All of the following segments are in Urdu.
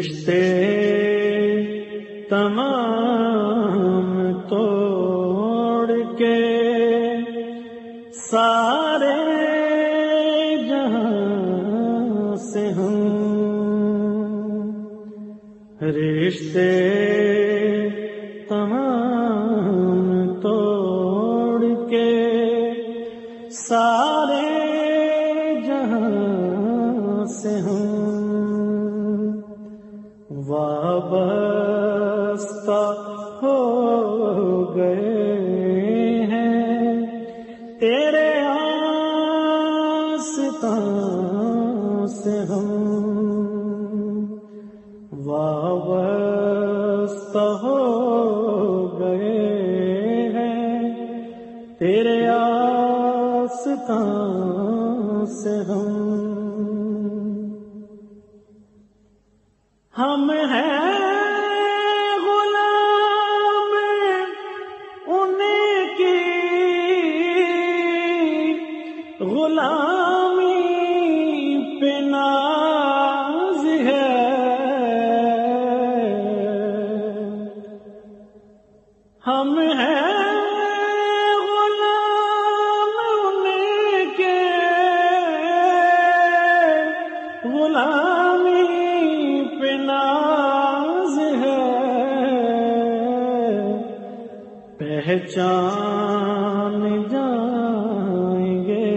رشتے تمام توڑ کے سارے جہاں سے ہم رشتے وابستہ ہو گئے ہیں۔ تیرے آستان سے ہم وابستہ ہو ہم ہیں غلام ان کے غلامی پہ ناز ہے۔ پہچان جائیں گے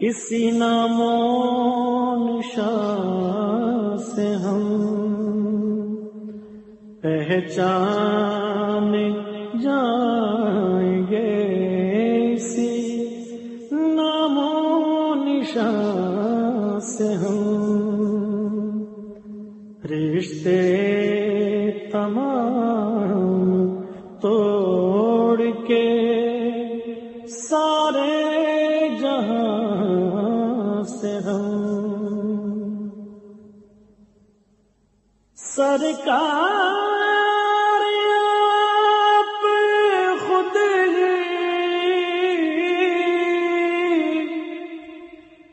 اسی نام و نشان سے ہم۔ پہچان جائیں گے اسی نام و نشان سے ہم۔ رشتے تمام توڑ کے سارے جہاں سے ہم۔ سرکار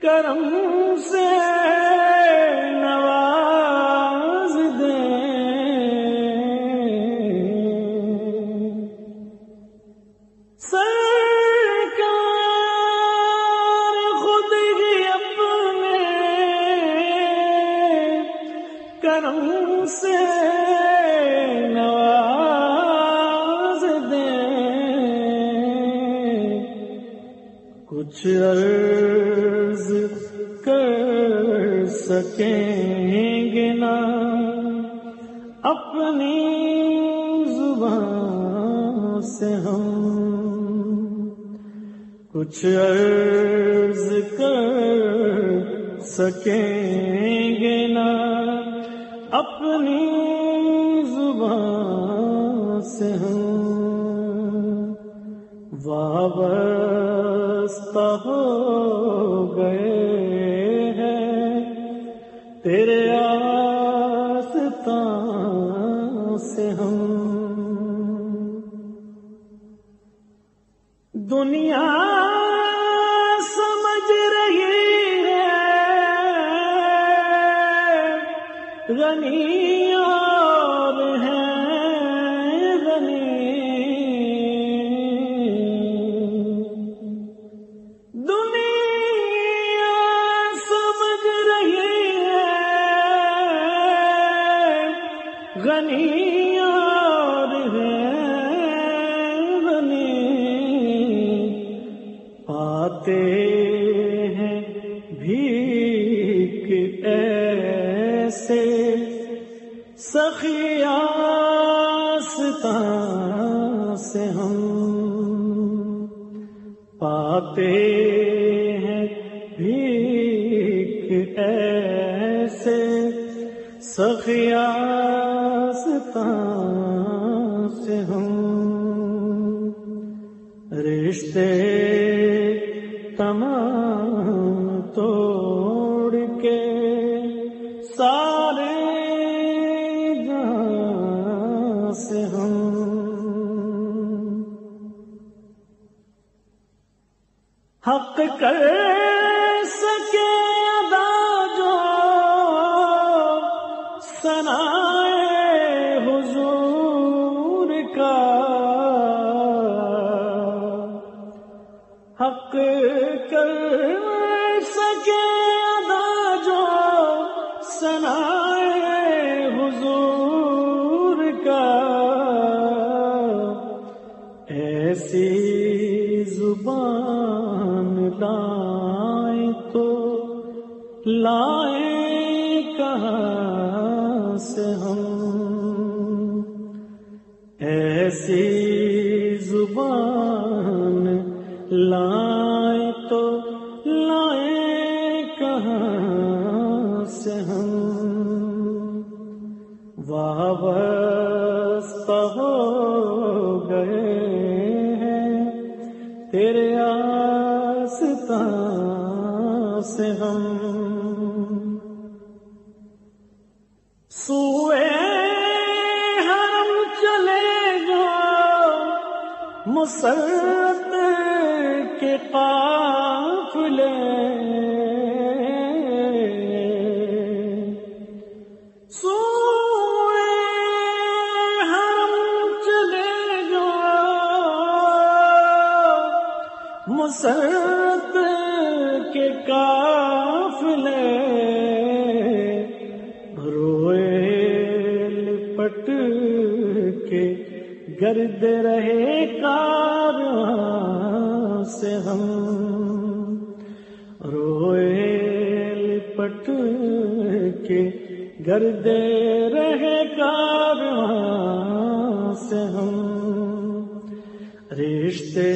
کرم سے نواز دیں سرکار خود ہی اپنے کرم سے نواز دیں کچھ سکیں گے نا اپنی زبان سے ہم کچھ عرض کر سکیں گے نا اپنی دنیا سمجھ رہی ہے۔ غنی پاتے ہیں بھیک ایسے سخیاستان سے ہم پاتے ہیں بھیک ایسے سخیاستان سے ہم رشتے تمام توڑ کے سارے جہاں سے ہم حق کر سکے۔ حق کر سکے ادا جو سنا حضور کا۔ ایسی زبان لائے تو لائے کہاں سے؟ لائے سے ہم وابستہ ہو گئے ہیں۔ تیرے آستا سے ہم سوئے ہم چلے گا مسرت کے قافلے لپٹ کے گرد رہے کار سے ہم روئے لپٹ کے گرد رہے کار سے ہم رشتے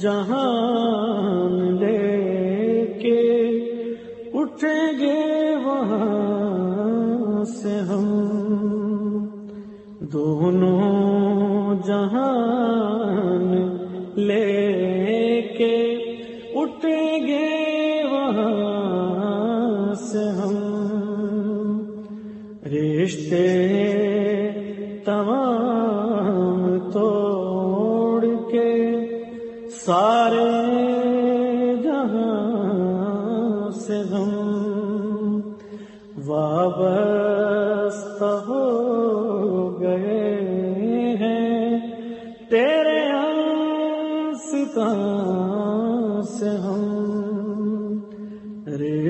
جہان لے کے اٹھیں گے وہاں سے ہم۔ دونوں جہان لے کے اٹھیں گے وہاں سے ہم۔ رشتے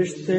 رشتے